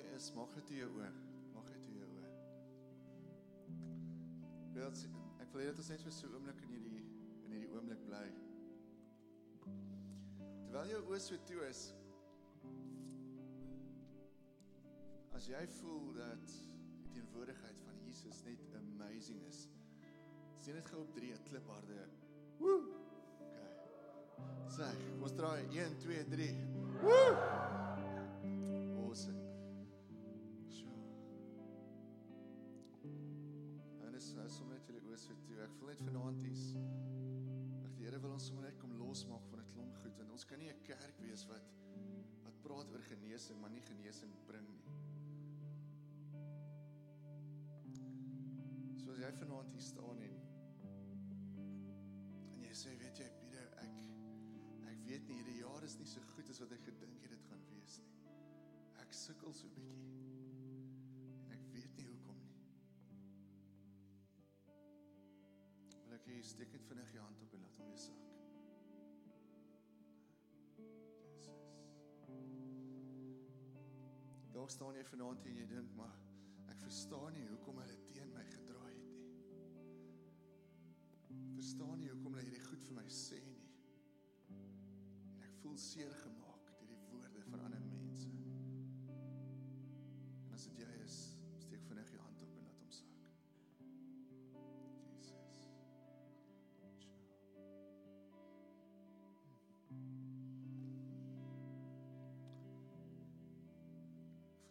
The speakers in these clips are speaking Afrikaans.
is, maak dit jou oë. Maak dit jou oë. Wil ek wil hê dat ons net vir so 'n oomblik in hierdie in hierdie oomblik bly. Terwyl jou oë so toe is, as jy voel dat die teenwoordigheid van Jesus net amazing is. Sien dit gou op 3 klipharde. Woe! Okay. Sê, ons draai 1 2 3. Woe! Is nou sommer net julle oë so toe. Ek voel net vanaand iets. Ag die Here wil ons sommer net kom losmaak van 'n klomp goed want ons kan nie 'n kerk wees wat wat praat oor genesing maar nie genesing bring nie. Soos jy vanaand hier staan en en jy sê weet jy Pieter ek ek weet nie hierdie jaar is nie so goed as wat ek gedink het dit gaan wees nie. Ek sukkel so bietjie. Jy steek net vinnig jou hand op en laat hom weer sak. Dalk staan jy vanaand hier en jy dink maar ek verstaan nie hoekom hulle teen my gedraai het nie. Verstaan nie hoekom hulle hierdie goed vir my sê nie. En ek voel seer gemaak deur die woorde van ander mense. En as dit jy is,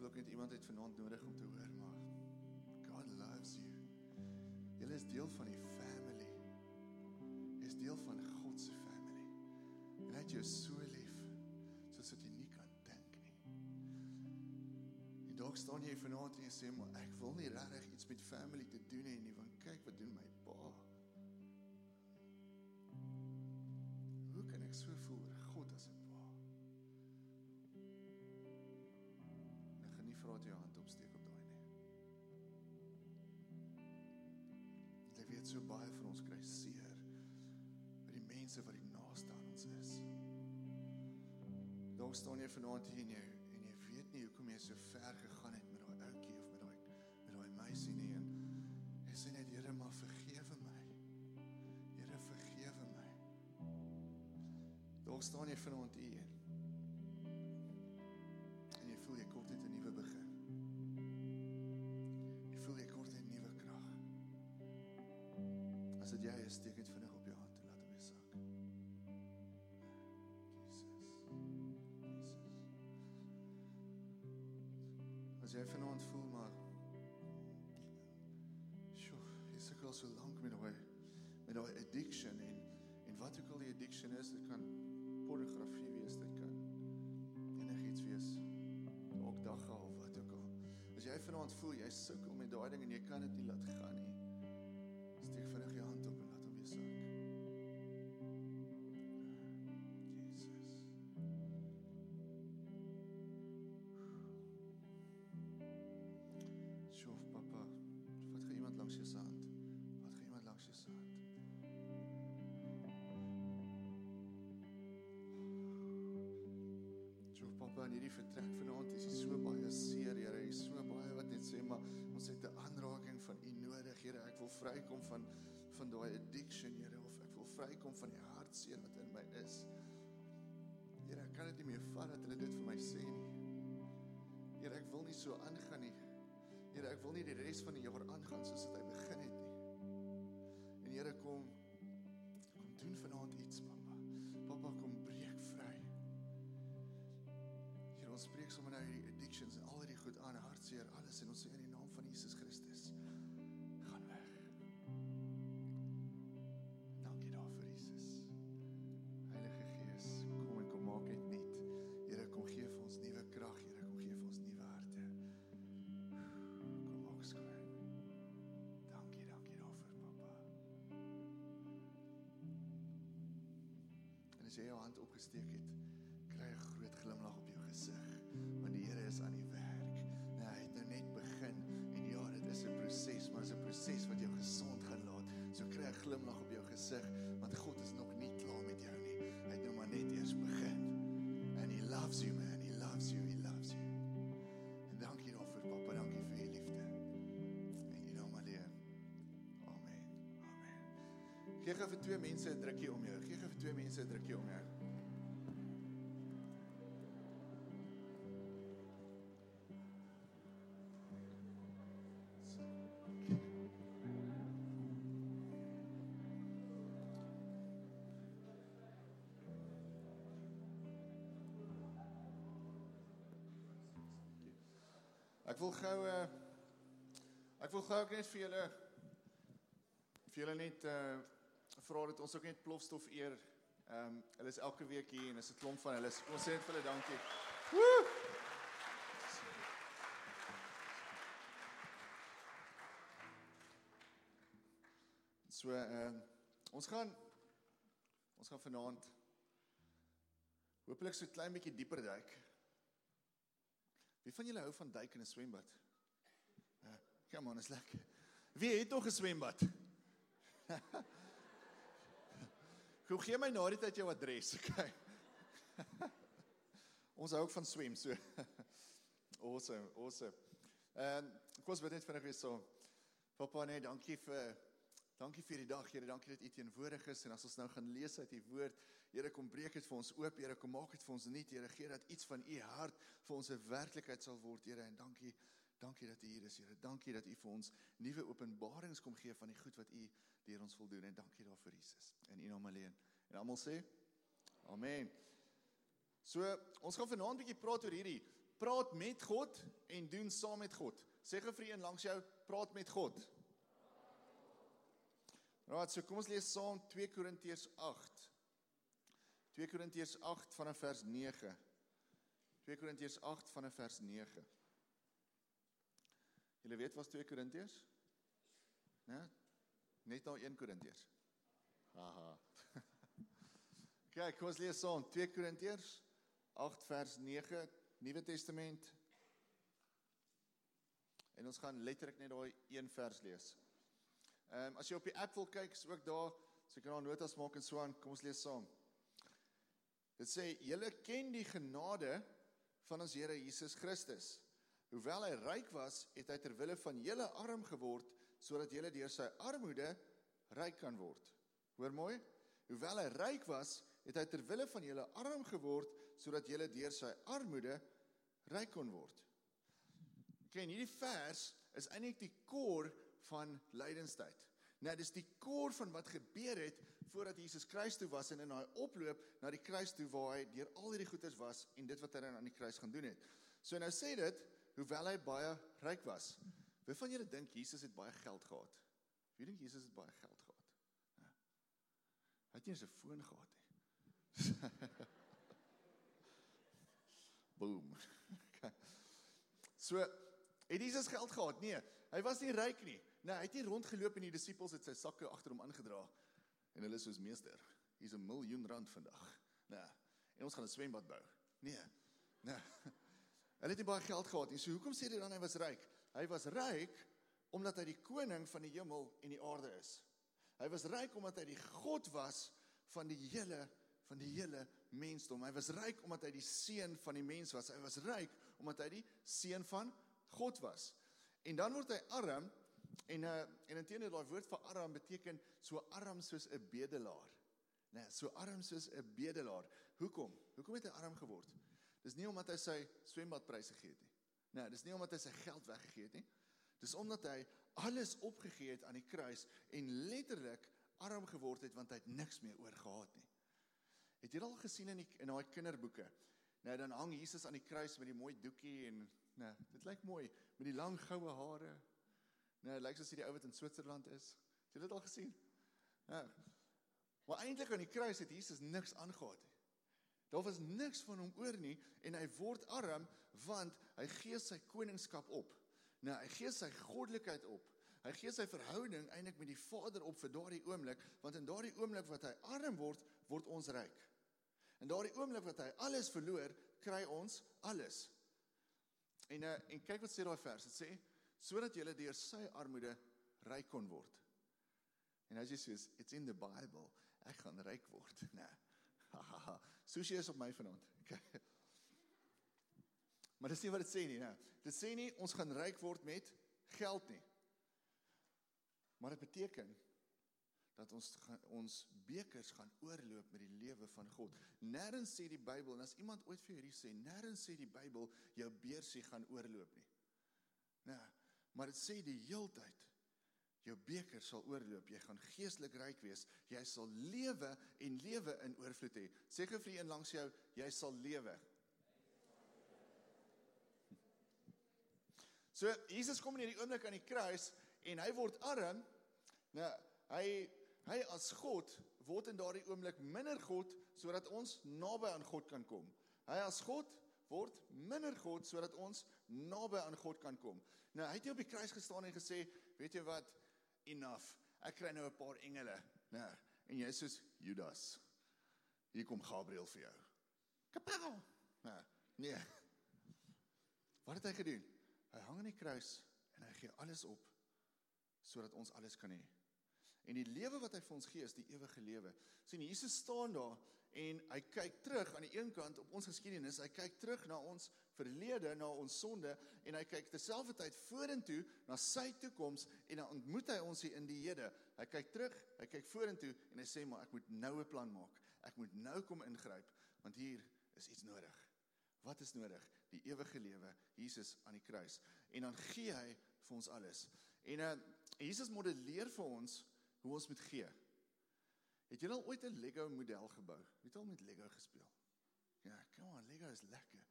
Ek voel ook net iemand het vanaand nodig om te hoor maar God loves you. Jy is deel van die family. Jy is deel van God se family. En hy het jou so lief soos wat jy nie kan dink nie. En dalk staan jy vanaand en jy sê maar ek wil nie regtig iets met family te doen hê nie want kyk wat doen my pa. Hoe kan ek so voel oor God as 'n vra dat jy jou hand opsteek op daai nie. Jy weet so baie van ons kry seer by die mense wat die naaste aan ons is. Dalk staan jy vanaand hier en jy en jy weet nie hoekom jy so ver gegaan het met daai ouetjie of met daai met daai meisie nie en jy sê net Here maar vergewe my. Here vergewe my. Dalk staan jy vanaand hier en jy voel jy kort net 'n nuwe As dit jy is, steek dit vinnig op jou hand en laat hom weer sak. Jesus. Jesus. As jy vanaand voel maar Sjoe, jy sukkel so lank met daai met daai addiction en en wat ook al die addiction is, dit kan pornografie wees, dit kan enigiets wees. Ook dagga of wat ook al. As jy vanaand voel jy sukkel met daai ding en jy kan dit nie laat gaan nie. Steek vinnig papa, in hierdie vertrek vanaand is hier so baie seer, Here. Hier is so baie wat net sê maar ons het 'n aanraking van U nodig, Here. Ek wil vrykom van van daai addiction, Here, of ek wil vrykom van die hartseer wat in my is. Here, ek kan dit nie meer vat dat hulle dit vir my sê nie. Here, ek wil nie so aangaan nie. Here, ek wil nie die res van die jaar aangaan soos dit begin het nie. En Here, kom ons spreek sommer nou hierdie addictions en al hierdie goed aan, hartseer, alles en ons sê in die naam van Jesus Christus, gaan weg. Dankie daarvoor, Jesus. Heilige Gees, kom en kom maak dit nuut. Here, kom gee vir ons nuwe krag, Here, kom gee vir ons nuwe harte. Kom maak skoon. Dankie, dankie daarvoor, pappa. En as jy jou hand opgesteek het, kry 'n groot glimlag op jou gesig want die Here is aan die werk. Nou, hy het nou net begin en ja, dit is 'n proses, maar dit is 'n proses wat jou gesond gaan laat. So kry 'n glimlag op jou gesig want God is nog nie klaar met jou nie. Hy het nou maar net eers begin. And he loves you man, he loves you, he loves you. En dankie daarvoor pappa, dankie vir u liefde. En jy nou maar leer. Amen. Amen. Gee gou vir twee mense 'n drukkie om jou. Gee gou vir twee mense 'n drukkie om jou. Gou uh ek wil gou net vir julle vir julle net uh vra dat ons ook net plofstof eer. Ehm um, hulle is elke week hier en is 'n klomp van hulle. Ons sê vir hulle dankie. Woe! So ehm uh, ons gaan ons gaan vanaand hopelik so 'n klein bietjie dieper duik. Wie van julle hou van duik in 'n swembad? Ja, kom aan, is lekker. Wie het nog 'n swembad? Hoe gee my na die tyd jou adres, okay? Ons hou ook van swem, so. awesome, awesome. Ehm, um, ek was baie net vinnig weer so. Papa, nee, dankie vir dankie vir die dag, Here, dankie dat U teenwoordig is en as ons nou gaan lees uit U woord, Here, kom breek dit vir ons oop, Here, kom maak dit vir ons nuut, Here, gee dat iets van U hart vir ons 'n werklikheid sal word, Here, en dankie Dankie dat U hier is, Here. Dankie dat U vir ons nuwe openbarings kom gee van die goed wat U deur ons wil doen en dankie daarvoor Jesus. In U naam alleen. En almal sê Amen. So, ons gaan vanaand 'n bietjie praat oor hierdie praat met God en doen saam met God. Sê gou vir een langs jou, praat met God. Nou, so kom ons lees saam 2 Korintiërs 8. 2 Korintiërs 8 vanaf vers 9. 2 Korintiërs 8 vanaf vers 9. Julle weet wat 2 Korintiërs? Né? Net nou 1 Korintiërs. Haha. Kyk, kom ons lees saam 2 Korintiërs 8 vers 9, Nuwe Testament. En ons gaan letterlik net daai een vers lees. Ehm um, as jy op die app wil kyk, is ook daar, so jy kan daar notas maak en so aan. Kom ons lees saam. Dit sê julle ken die genade van ons Here Jesus Christus. Hoewel hy ryk was, het hy ter wille van julle arm geword sodat julle deur sy armoede ryk kan word. Hoor mooi? Hoewel hy ryk was, het hy ter wille van julle arm geword sodat julle deur sy armoede ryk kon word. Ken hierdie vers is eintlik die kor van lydenstyd. Nou dis die kor van wat gebeur het voordat Jesus kruis toe was en in daai oploop na die kruis toe waar hy deur al hierdie goeders was en dit wat hy aan die kruis gaan doen het. So nou sê dit hoewel hy baie ryk was. Wie van julle dink Jesus het baie geld gehad? Wie dink Jesus het baie geld gehad? Ja. Hy het nie eens 'n foon gehad nie. Boom. so, het Jesus geld gehad? Nee, hy was nie ryk nie. Nee, hy het nie rondgeloop en die disippels het sy sakke agter hom aangedra en hulle soos meester, hier's 'n miljoen rand vandag. Nee. En ons gaan 'n swembad bou. Nee. Nee. Hulle het nie baie geld gehad nie. So hoekom sê dit dan hy was ryk? Hy was ryk omdat hy die koning van die hemel en die aarde is. Hy was ryk omdat hy die God was van die hele van die hele mensdom. Hy was ryk omdat hy die seun van die mens was. Hy was ryk omdat hy die seun van God was. En dan word hy arm en uh en intendeel daai woord vir arm beteken so arm soos 'n bedelaar. Nee, so arm soos 'n bedelaar. Hoekom? Hoekom het hy arm geword? Dis nie omdat hy sy swembadpryse gegee het nie. Nee, dis nie omdat hy sy geld weggegee het nie. Dis omdat hy alles opgegee het aan die kruis en letterlik arm geword het want hy het niks meer oor gehad nie. Het jy al gesien in die in daai kinderboeke? Nou dan hang Jesus aan die kruis met die mooi doekie en nee, dit lyk mooi met die lang goue hare. Nee, lyk soos hy die ou wat in Switserland is. Het jy dit al gesien? Ja. Maar eintlik aan die kruis het Jesus niks aangehad nie. Daar was niks van hom oor nie en hy word arm want hy gee sy koningskap op. Nou, hy gee sy goddelikheid op. Hy gee sy verhouding eintlik met die Vader op vir daardie oomblik, want in daardie oomblik wat hy arm word, word ons ryk. In daardie oomblik wat hy alles verloor, kry ons alles. En uh, en kyk wat sê daai vers. Dit sê sodat jy deur sy armoede ryk kon word. En as jy sê it's in the Bible, ek gaan ryk word, nê. Nee. Sushi is op my vanaand. Okay. Maar dis nie wat dit sê nie, né? Dit sê nie ons gaan ryk word met geld nie. Maar dit beteken dat ons gaan, ons bekers gaan oorloop met die lewe van God. Nêrens sê die Bybel en as iemand ooit vir hierdie sê, nêrens sê die Bybel jou beursie gaan oorloop nie. Nee, maar dit sê die heeltyd jou beker sal oorloop. Jy gaan geestelik ryk wees. Jy sal lewe en lewe in oorvloed hê. Sê gou vir een langs jou, jy sal lewe. So Jesus kom in hierdie oomblik aan die kruis en hy word arm. Nou, hy hy as God word in daardie oomblik minder God sodat ons naby aan God kan kom. Hy as God word minder God sodat ons naby aan God kan kom. Nou hy het hier op die kruis gestaan en gesê, weet jy wat? Enough. Ek kry nou 'n paar engele, né? En jy sê Judas. Hier kom Gabriël vir jou. Kapel. Nee. Nee. Wat het hy gedoen? Hy hang aan die kruis en hy gee alles op sodat ons alles kan hê. En die lewe wat hy vir ons gee is die ewige lewe. sien Jesus staan daar en hy kyk terug aan die een kant op ons geskiedenis, hy kyk terug na ons verlede, na ons sonde en hy kyk terselfdertyd vorentoe na sy toekoms en dan ontmoet hy ons hier in die hede. Hy kyk terug, hy kyk vorentoe en hy sê maar ek moet nou 'n plan maak. Ek moet nou kom ingryp want hier is iets nodig. Wat is nodig? Die ewige lewe, Jesus aan die kruis. En dan gee hy vir ons alles. En uh Jesus modelleer vir ons hoe ons moet gee. Het jy al ooit 'n Lego model gebou? Het al met Lego gespeel? Ja, kom aan, Lego is lekker.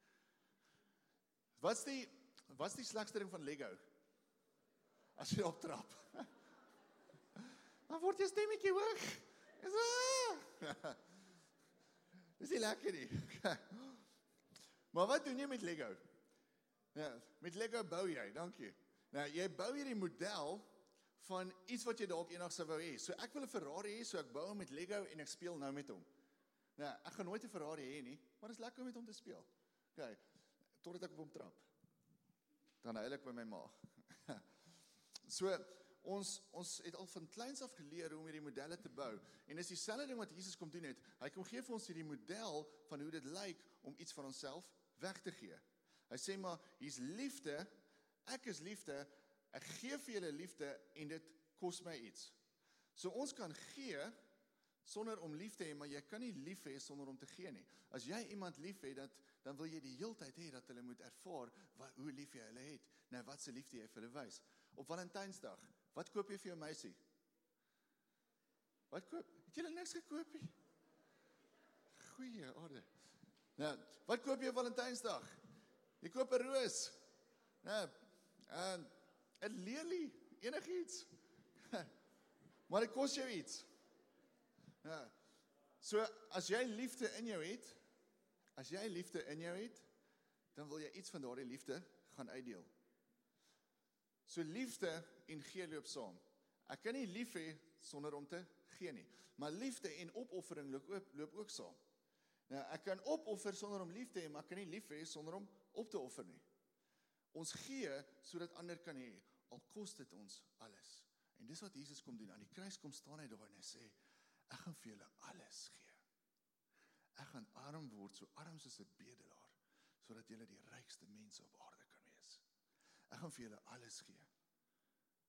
Wat's die wat's die slegste ding van Lego? As jy optrap. Dan word jy stemmetjie hoog. Is ah! Dis nie lekker nie. maar wat doen jy met Lego? Ja, met Lego bou jy, dankie. Nou, jy bou hierdie model van iets wat jy dalk eendag sou wou hê. So ek wil 'n Ferrari hê, so ek bou hom met Lego en ek speel nou met hom. Nou, ek gaan nooit 'n Ferrari hê nie, maar dit is lekker om met hom te speel. OK. Totdat ek op hom trap. Dan huil ek by my maag. so ons ons het al van kleins af geleer hoe om hierdie modelle te bou en dis dieselfde ding wat Jesus kom doen het. Hy kom gee vir ons hierdie model van hoe dit lyk om iets van onsself weg te gee. Hy sê maar hier's liefde. Ek is liefde. Ek gee vir julle liefde en dit kos my iets. So ons kan gee sonder om lief te hê, maar jy kan nie lief hê sonder om te gee nie. As jy iemand liefhet, dat dan wil jy die heeltyd hê dat hulle moet ervaar wat hoe lief jy hulle het. Nou wat se liefde jy vir hulle wys. Op Valentynsdag, wat koop jy vir jou meisie? Wat koop? Het jy niks gekoop nie? Goeie orde. Nou, wat koop jy op Valentynsdag? Jy koop 'n roos. Nou, en 'n lelie, enigiets. maar dit kos jou iets. Ja. So as jy liefde in jou het, as jy liefde in jou het, dan wil jy iets van daardie liefde gaan uitdeel. So liefde en gee loop saam. Ek kan nie lief hê sonder om te gee nie, maar liefde en opoffering loop ook loop ook saam. Nou ek kan opoffer sonder om lief te hê, maar ek kan nie lief hê sonder om op te offer nie. Ons gee sodat ander kan hê al kos dit ons alles. En dis wat Jesus kom doen. Aan die kruis kom staan hy daar en hy sê ek gaan vir julle alles gee. Ek gaan arm word so arm soos 'n bedelaar sodat julle die rykste mense op aarde kan wees. Ek gaan vir julle alles gee.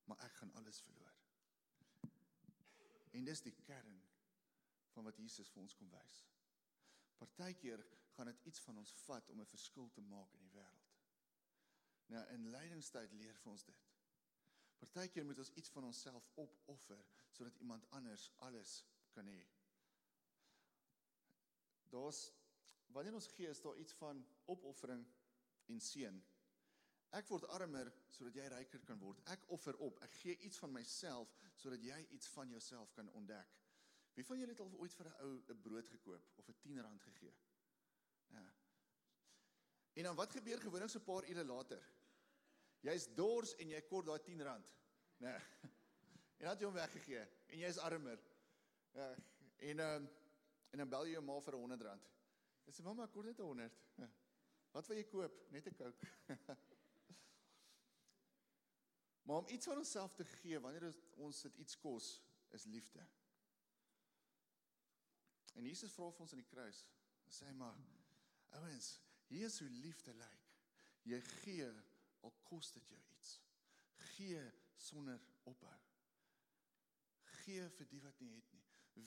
Maar ek gaan alles verloor. En dis die kern van wat Jesus vir ons kom wys. Partykeer gaan dit iets van ons vat om 'n verskil te maak in die wêreld. Nou in lydingstyd leer vir ons dit. Partykeer moet ons iets van onsself opoffer sodat iemand anders alles kan hê. Daar's wanneer ons gee is daar iets van opoffering en seën. Ek word armer sodat jy ryker kan word. Ek offer op. Ek gee iets van myself sodat jy iets van jouself kan ontdek. Wie van julle het al ooit vir 'n ou 'n brood gekoop of 'n 10 rand gegee? Ja. En dan wat gebeur gewoonlik so 'n paar ure later? Jy's dors en jy kort daai 10 rand. Nee. En dan het jy hom weggegee en jy's armer. Ja. En um, en dan bel jy jou ma vir 100 rand. Sy sê mamma, kort net 100. Ja. Wat wil jy koop? Net 'n Coke. maar om iets van onsself te gee wanneer ons dit iets kos, is liefde. En Jesus vra vir ons aan die kruis, sê hy maar ouens, hier is hoe liefde lyk. Jy gee al kos dit jou iets. Gee sonder ophou. Gee vir die wat nie het nie.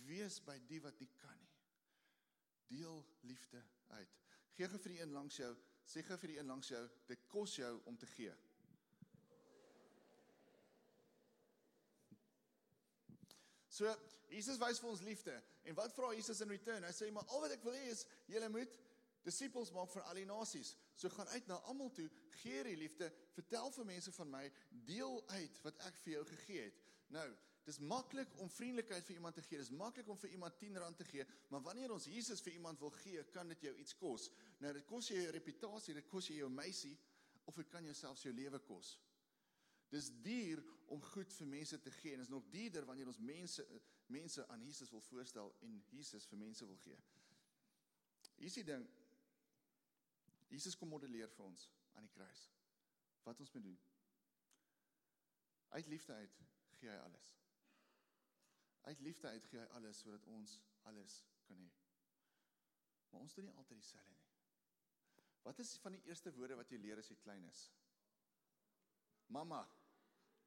Wees by die wat nie kan nie. Deel liefde uit. Gee gou vir die een langs jou, sê gou vir die een langs jou, dit kos jou om te gee. So Jesus wys vir ons liefde. En wat vra Jesus in return? Hy sê maar al wat ek wil hê is julle moet disippels maak van al die nasies. So gaan uit na almal toe, gee die liefde, vertel vir mense van my, deel uit wat ek vir jou gegee het. Nou, dis maklik om vriendelikheid vir iemand te gee. Dis maklik om vir iemand 10 rand te gee, maar wanneer ons Jesus vir iemand wil gee, kan dit jou iets kos. Nou dit kos jou reputasie, dit kos jou meisie of dit kan jouself jou lewe kos. Dis duur om goed vir mense te gee en is nog duurder wanneer ons mense mense aan Jesus wil voorstel en Jesus vir mense wil gee. Hier is die ding. Jesus kom modelleer vir ons aan die kruis. Wat ons moet doen. Uit liefde uit gee hy alles. Uit liefde uit gee hy alles sodat ons alles kan hê. Maar ons doen nie altyd dieselfde nie. Wat is van die eerste woorde wat jy leer as jy klein is? Mamma.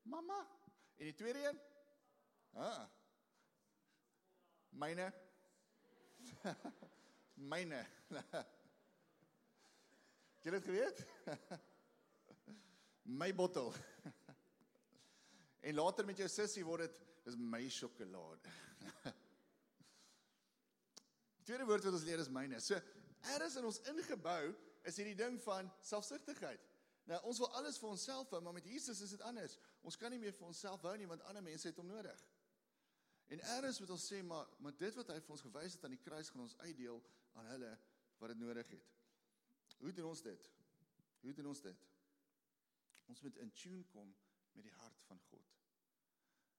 Mamma. En die tweede een? Ah. Myne. Myne. Jy het geweet? My bottel. En later met jou sussie word dit dis my sjokolade. Tweede woord wat ons leer is myne. So eers in ons ingebou is hierdie ding van selfsugtigheid. Nou ons wil alles vir onsself hou, maar met Jesus is dit anders. Ons kan nie meer vir onsself hou nie want ander mense het hom nodig. En eers moet ons sê maar maar dit wat hy vir ons gewys het aan die kruis gaan ons uitdeel aan hulle wat dit nodig het. Hoe doen ons dit? Hoe doen ons dit? Ons moet in tune kom met die hart van God.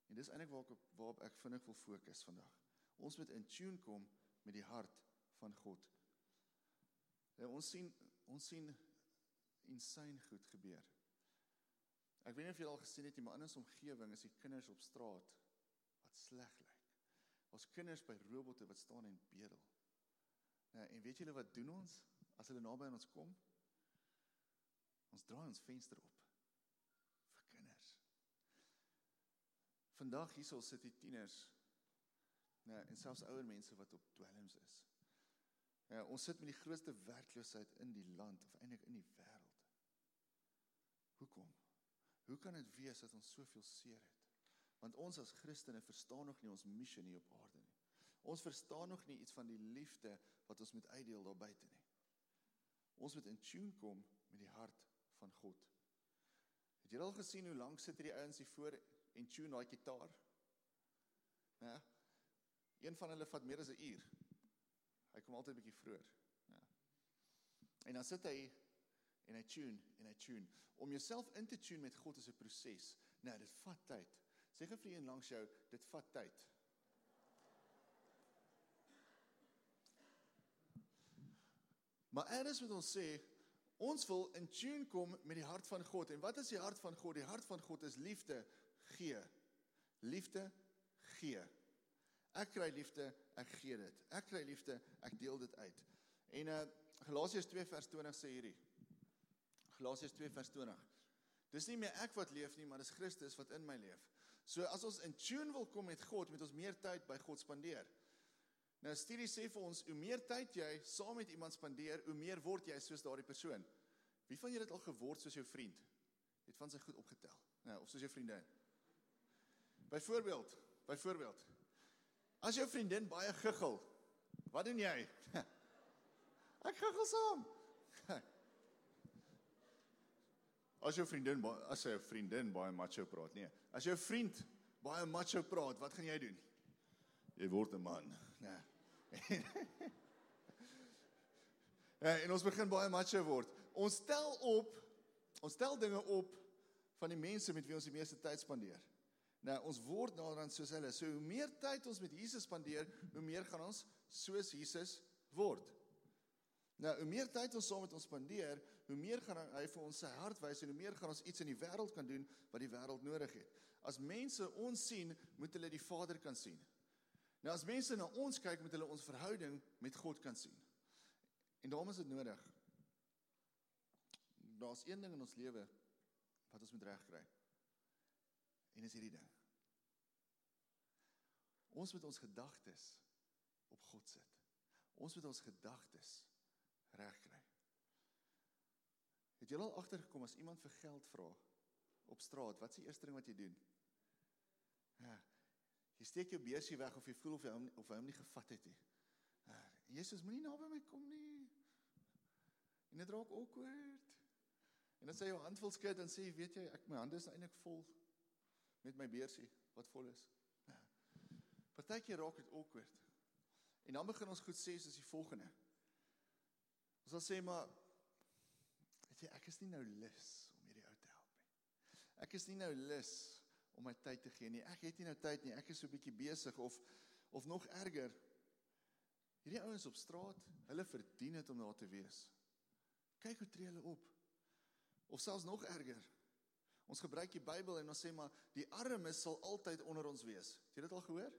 En dis eintlik waar ek waarop ek vinnig wil fokus vandag. Ons moet in tune kom met die hart van God. Ja, ons sien ons sien insane goed gebeur. Ek weet nie of julle al gesien het nie, maar in ons omgewing is die kinders op straat wat sleg lyk. Ons kinders by robotte wat staan en bedel. Nou, en weet julle wat doen ons as hulle naby aan ons kom? Ons draai ons venster op vir kinders. Vandag hierso sit die tieners nou en selfs ouer mense wat op dwelms is. Ja, ons sit met die grootste werkloosheid in die land of eintlik in die wêreld. Hoekom? Hoe kan dit wees dat ons soveel seer het? Want ons as Christene verstaan nog nie ons missie nie op aarde nie. Ons verstaan nog nie iets van die liefde wat ons moet uitdeel daar buite nie. Ons moet in tune kom met die hart van God. Het jy al gesien hoe lank sit hierdie ouens hier voor en tune daai gitaar? Ja. Een van hulle vat meer as 'n uur. Hy kom altyd 'n bietjie vroeër. Ja. En dan sit hy en hy tune en hy tune. Om jouself in te tune met God is 'n proses. Nou, dit vat tyd. Sê gou vir een langs jou, dit vat tyd. Maar eers moet ons sê, ons wil in tune kom met die hart van God. En wat is die hart van God? Die hart van God is liefde gee. Liefde gee. Ek kry liefde, ek gee dit. Ek kry liefde, ek deel dit uit. En uh Galasiërs 2 vers 20 sê hierdie. Galasiërs 2 vers 20. Dis nie meer ek wat leef nie, maar dis Christus wat in my leef. So as ons in tune wil kom met God, moet ons meer tyd by God spandeer. Nou studie sê vir ons, hoe meer tyd jy saam met iemand spandeer, hoe meer word jy soos daardie persoon. Wie van julle het al geword soos jou vriend? Het van sy goed opgetel. Nou, of soos jou vriendin. Byvoorbeeld, byvoorbeeld As jou vriendin baie guggel, wat doen jy? Ek guggel saam. As jou vriendin as sy vriendin baie macho praat, nee. As jou vriend baie macho praat, wat gaan jy doen? Jy word 'n man, nê. Nee. Ja, en ons begin baie macho word. Ons stel op, ons stel dinge op van die mense met wie ons die meeste tyd spandeer. Nou ons word naderhand soos hulle. So hoe meer tyd ons met Jesus spandeer, hoe meer gaan ons soos Jesus word. Nou hoe meer tyd ons saam met ons spandeer, hoe meer gaan hy vir ons sy hart wys en hoe meer gaan ons iets in die wêreld kan doen wat die wêreld nodig het. As mense ons sien, moet hulle die Vader kan sien. Nou as mense na ons kyk, moet hulle ons verhouding met God kan sien. En daarom is dit nodig. Daar's een ding in ons lewe wat ons moet regkry. En is hierdie ding. Ons moet ons gedagtes op God sit. Ons moet ons gedagtes regkry. Het jy al agtergekom as iemand vir geld vra op straat, wat is die eerste ding wat jy doen? Ja. Jy steek jou beursie weg of jy voel of jy hom of hy hom nie gevat het nie. Ja, Jesus moenie naby my kom nie. En dit raak awkward. En dan sê jy jou hand vol skud en sê weet jy ek my hande is eintlik vol met my beursie wat vol is. Ja. Partykeer raak dit awkward. En dan begin ons goed sê soos die volgende. Ons sal sê maar weet jy ek is nie nou lus om hierdie ou te help nie. Ek is nie nou lus om my tyd te gee nie. Ek het nie nou tyd nie. Ek is so 'n bietjie besig of of nog erger. Hierdie ouens op straat, hulle verdien dit om daar te wees. Kyk hoe tree hulle op. Of selfs nog erger. Ons gebruik die Bybel en ons sê maar die armes sal altyd onder ons wees. Het jy dit al gehoor?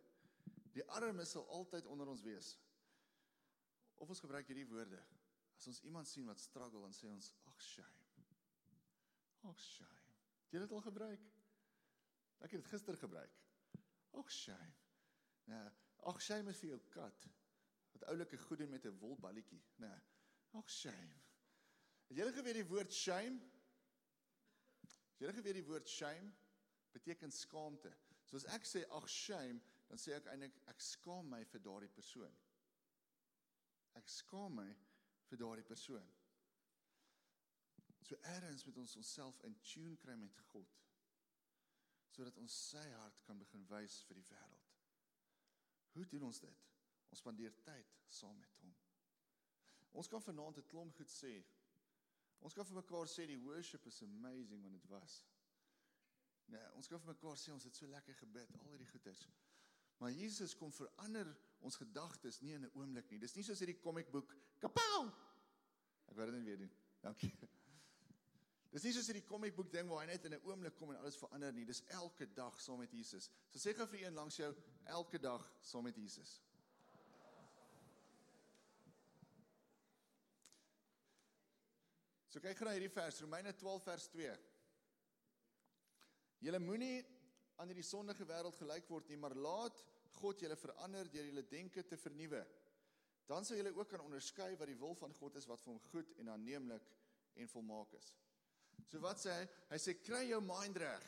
Die armes sal altyd onder ons wees. Of ons gebruik hierdie woorde. As ons iemand sien wat struggle en sê ons ag shame. Ag shame. Het jy dit al gebruik? Ek het dit gister gebruik. Ag shame. Ja, ag shame is vir jou kat wat oulike goed doen met 'n wolballetjie, nê. Nee, ag shame. Het jy geweet die woord shame? Het jy geweet die woord shame beteken skaamte? So as ek sê ag shame, dan sê ek eintlik ek skaam my vir daardie persoon. Ek skaam my vir daardie persoon. So eerens moet ons onsself in tune kry met God sodat ons sy hart kan begin wys vir die wêreld. Hoe doen ons dit? Ons spandeer tyd saam met hom. Ons kan vanaand 'n klomp goed sê. Ons kan vir mekaar sê die worship is amazing want dit was. Nee, ons kan vir mekaar sê ons het so lekker gebid, al hierdie goeders. Maar Jesus kom verander ons gedagtes nie in 'n oomblik nie. Dis nie soos hierdie komiekboek Kapow. Ek wou dit net weer doen. Dankie. Dis nie soos hierdie komiekboek ding waar hy net in 'n oomblik kom en alles verander nie. Dis elke dag saam met Jesus. So sê gou vir een langs jou elke dag saam met Jesus. So kyk gou na hierdie vers Romeine 12 vers 2. Julle moenie aan hierdie sondige wêreld gelyk word nie, maar laat God julle verander deur julle denke te vernuwe. Dan sal julle ook kan onderskei wat die wil van God is wat vir hom goed en aanneemlik en volmaak is. So wat sê hy? Hy sê kry jou mind reg.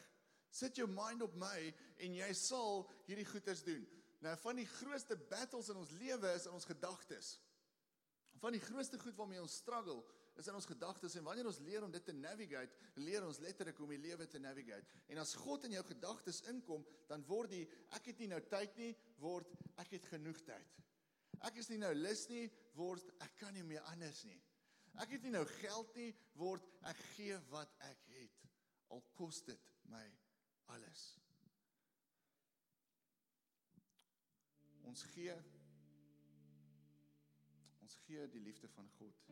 Sit jou mind op my en jy sal hierdie goeders doen. Nou van die grootste battles in ons lewe is in ons gedagtes. Van die grootste goed waarmee ons struggle is in ons gedagtes en wanneer ons leer om dit te navigate, leer ons letterlik hoe om die lewe te navigate. En as God in jou gedagtes inkom, dan word die ek het nie nou tyd nie, word ek het genoeg tyd. Ek is nie nou lus nie, word ek kan nie meer anders nie. Ek het nie nou geld nie, word ek gee wat ek het. Al kos dit my alles. Ons gee ons gee die liefde van God.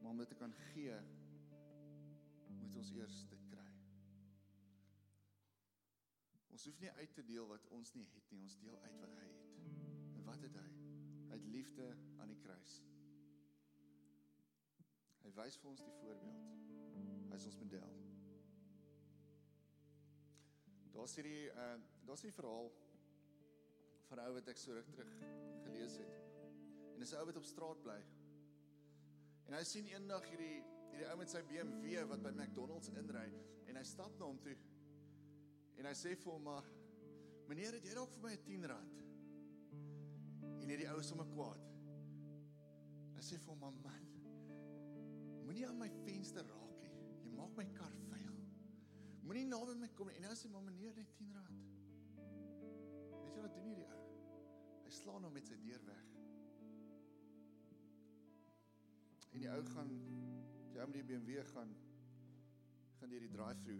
Maar om dit te kan gee, moet ons eers dit kry. Ons hoef nie uit te deel wat ons nie het nie, ons deel uit wat hy het. En wat het hy? Hy het liefde aan die kruis. Hy wys vir ons die voorbeeld. Hy is ons model. Daar's hierdie uh daar's 'n verhaal van 'n ou wat ek so ruk terug gelees het. En dis 'n ou wat op straat bly. En hy sien eendag hierdie hierdie ou met sy BMW wat by McDonald's inry en hy stap na hom toe. En hy sê vir hom maar meneer, het jy dalk vir my 'n 10 rand? En hierdie ou is sommer kwaad. Hy sê vir hom man, Moenie aan my venster raak nie. Jy maak my kar vuil. Moenie naby my kom nie. En nou sê my meneer net 10 rand. Weet jy wat doen hierdie ou? Hy slaan hom met sy deur weg. En die ou gaan jy met die BMW gaan gaan deur die drive-thru.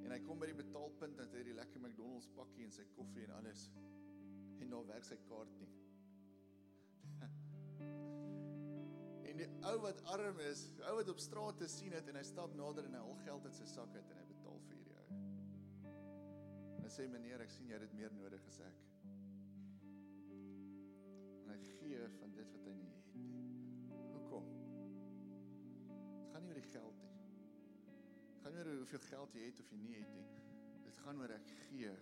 En hy kom by die betaalpunt en hy het die lekker McDonald's pakkie en sy koffie en alles. En daar werk sy kaart nie. Die ou wat arm is, ou wat op straat te sien het en hy stap nader en hy al geld uit sy sak uit en hy betaal vir hierdie ou. En hy sê meneer, ek sien jy het dit meer nodig as ek. En hy gee van dit wat hy nie het nie. Hoekom? Dit gaan nie oor die geld nie. Dit gaan nie oor hoeveel geld jy het of jy nie het nie. Dit gaan oor ek gee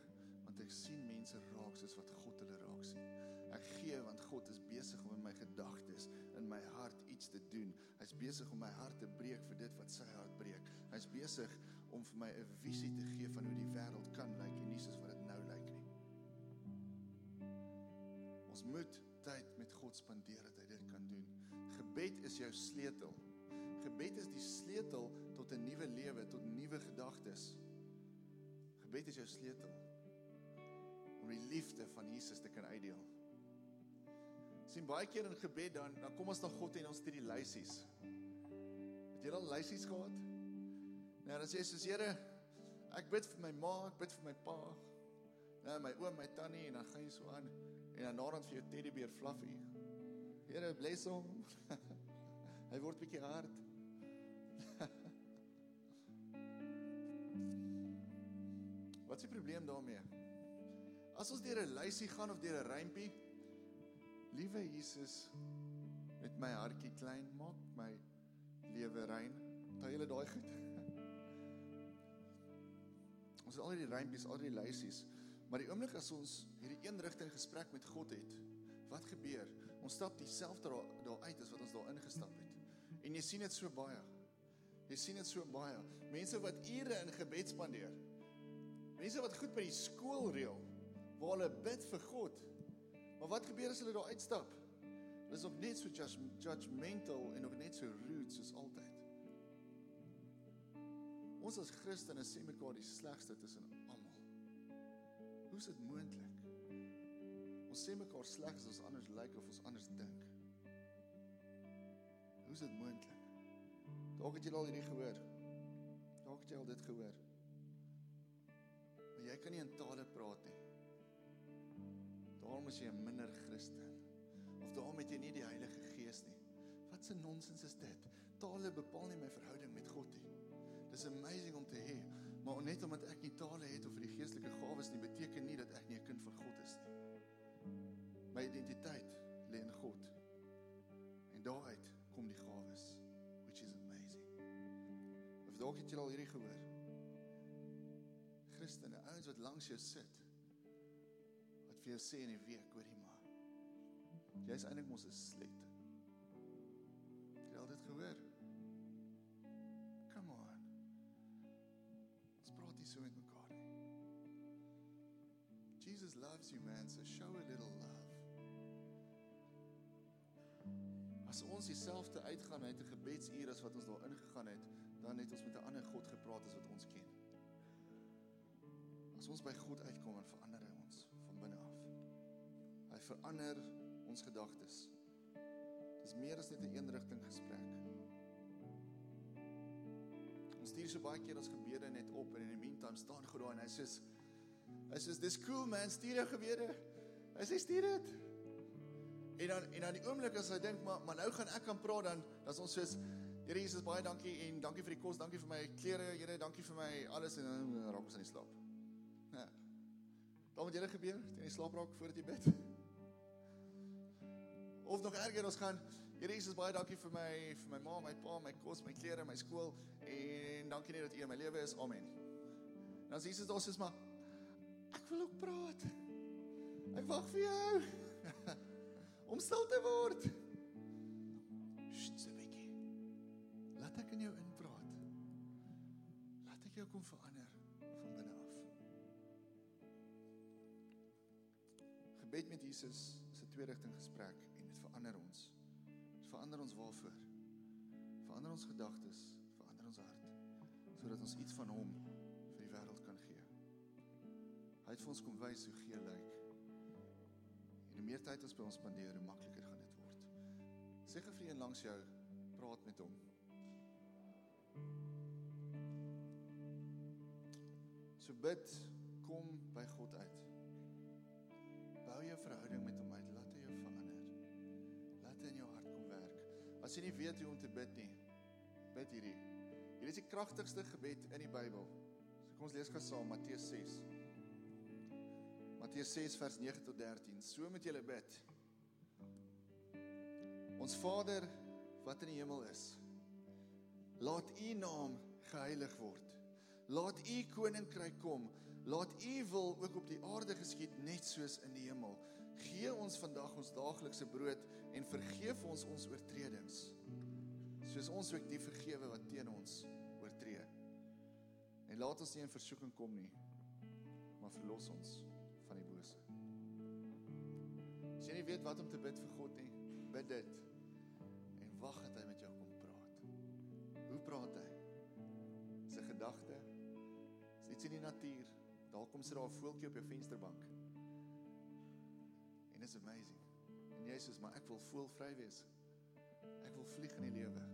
want ek sien mense raak soos wat God hulle raak sien. Ek gee want God is besig om in my gedagtes, in my hart iets te doen. Hy's besig om my hart te breek vir dit wat sy hart breek. Hy's besig om vir my 'n visie te gee van hoe die wêreld kan lyk en nie soos wat dit nou lyk nie. Ons moet tyd met God spandeer dat hy dit kan doen. Gebed is jou sleutel. Gebed is die sleutel tot 'n nuwe lewe, tot nuwe gedagtes. Gebed is jou sleutel om die liefde van Jesus te kan uitdeel. Sien baie keer in gebed dan dan kom ons na God en ons stuur die lysies. Het jy al lysies gehad? Nou dan sê jy soos Here, ek bid vir my ma, ek bid vir my pa. Nou my oom, my tannie en dan gaan jy so aan en dan naderhand vir jou teddybeer Fluffy. Here bless hom. Hy word bietjie hard. Wat is die probleem daarmee? As ons deur 'n lysie gaan of deur 'n rympie, liewe Jesus, met my hartjie klein maak my lewe rein. Onthou julle daai goed? Ons het al die rympies, al die lysies, maar die oomblik as ons hierdie een rigting gesprek met God het, wat gebeur? Ons stap dieselfde daar uit as wat ons daar ingestap het. En jy sien dit so baie. Jy sien dit so baie. Mense wat ure in gebed spandeer. Mense wat goed by die skool reël waar hulle bid vir God. Maar wat gebeur as hulle daar uitstap? Hulle is op net so judgmental en op net so rude soos altyd. Ons as Christene sê mekaar die slegste tussen almal. Hoe is dit moontlik? Ons sê mekaar sleg as ons anders lyk of ons anders dink. Hoe is dit moontlik? Dalk het jy al hierdie gehoor. Dalk het jy al dit gehoor. Maar jy kan nie in tale praat nie. Daarom is jy 'n minder Christen. Of daarom het jy nie die Heilige Gees nie. Wat 'n nonsens is dit? Tale bepaal nie my verhouding met God nie. Dis amazing om te hê, maar net omdat ek nie tale het of die geestelike gawes nie, beteken nie dat ek nie 'n kind van God is nie. My identiteit lê in God. En daaruit kom die gawes, which is amazing. Of dalk het jy al hierdie gehoor. Christene, ouens wat langs jou sit, vir jou sê in die week, hoorie maar. Jy's eintlik mos 'n slet. Het jy al dit gehoor? Come on. Ons praat hier so met mekaar. Jesus loves you man, so show a little love. As ons dieselfde uitgaan uit 'n gebedsuur as wat ons daar ingegaan het, dan het ons met 'n ander God gepraat as wat ons ken. As ons by God uitkom, dan verander Hy verander ons gedagtes. Dis meer as net 'n eenrigting gesprek. Ons stuur so baie keer ons gebede net op en in die meantime staan God daar en hy sê hy sê dis cool man, stuur jou gebede. Hy sê stuur dit. En dan en dan die oomblik as hy dink maar maar nou gaan ek kan praat dan dan's ons soos Here Jesus baie dankie en dankie vir die kos, dankie vir my klere, Here, dankie vir my alles en dan raak ons aan die slaap. Ja. Dan moet jy gebeur, teen die slaap raak voordat jy bid. Of nog erger, ons gaan Here Jesus baie dankie vir my vir my ma, my pa, my kos, my klere, my skool en dankie net dat U in my lewe is. Amen. En sê Jesus daar sê maar ek wil ook praat. Ek wag vir jou. Om stil te word. Sst, so bietjie. Laat ek in jou inpraat. Laat ek jou kom verander van binne af. Gebed met Jesus is 'n twee-rigting gesprek dit verander ons. Dit verander ons waarvoor? Verander ons gedagtes, verander ons hart sodat ons iets van hom vir die wêreld kan gee. Hy het vir ons kom wys hoe gee lyk. En hoe meer tyd ons by ons spandeer, hoe makliker gaan dit word. Sê vir een langs jou, praat met hom. So bid, kom by God uit. Bou jou verhouding met hom Hy in jou hart kom werk. As jy nie weet hoe om te bid nie, bid hierdie. Hierdie is die kragtigste gebed in die Bybel. So kom ons lees gou saam Matteus 6. Matteus 6 vers 9 tot 13. So moet jy bid. Ons Vader wat in die hemel is, laat U naam geheilig word. Laat U koninkryk kom. Laat U wil ook op die aarde geskied net soos in die hemel. Gee ons vandag ons daaglikse brood en vergeef ons ons oortredings. Soos ons ook die vergewe wat teen ons oortree. En laat ons nie in versoeking kom nie, maar verlos ons van die bose. As jy nie weet wat om te bid vir God nie, bid dit en wag dat hy met jou kom praat. Hoe praat hy? Sy gedagte is iets in die natuur. Dalk kom sy daar 'n voeltjie op jou vensterbank. En it's amazing. En jy sê maar ek wil voelvry wees. Ek wil vlieg in die lewe.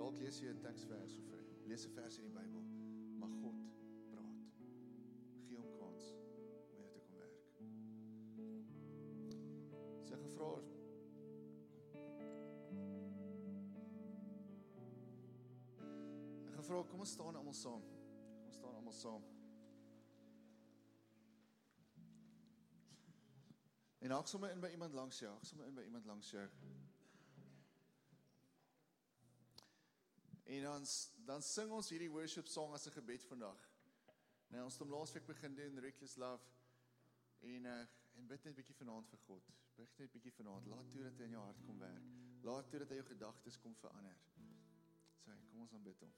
Dalk lees jy 'n teksvers of lees 'n vers in die Bybel, maar God praat. Gee hom kans om jou te kom werk. Sy gevra Ek gevra kom ons staan almal saam. Ons staan almal saam. En hak sommer in by iemand langs jou. Hak sommer in by iemand langs jou. En dan dan sing ons hierdie worship song as 'n gebed vandag. Nou ons het hom laasweek begin doen Reckless Love. En uh, en bid net 'n bietjie vanaand vir God. Bid net 'n bietjie vanaand. Laat toe dat hy in jou hart kom werk. Laat toe dat hy jou gedagtes kom verander. Sê, kom ons aanbid hom.